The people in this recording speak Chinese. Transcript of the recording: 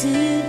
自。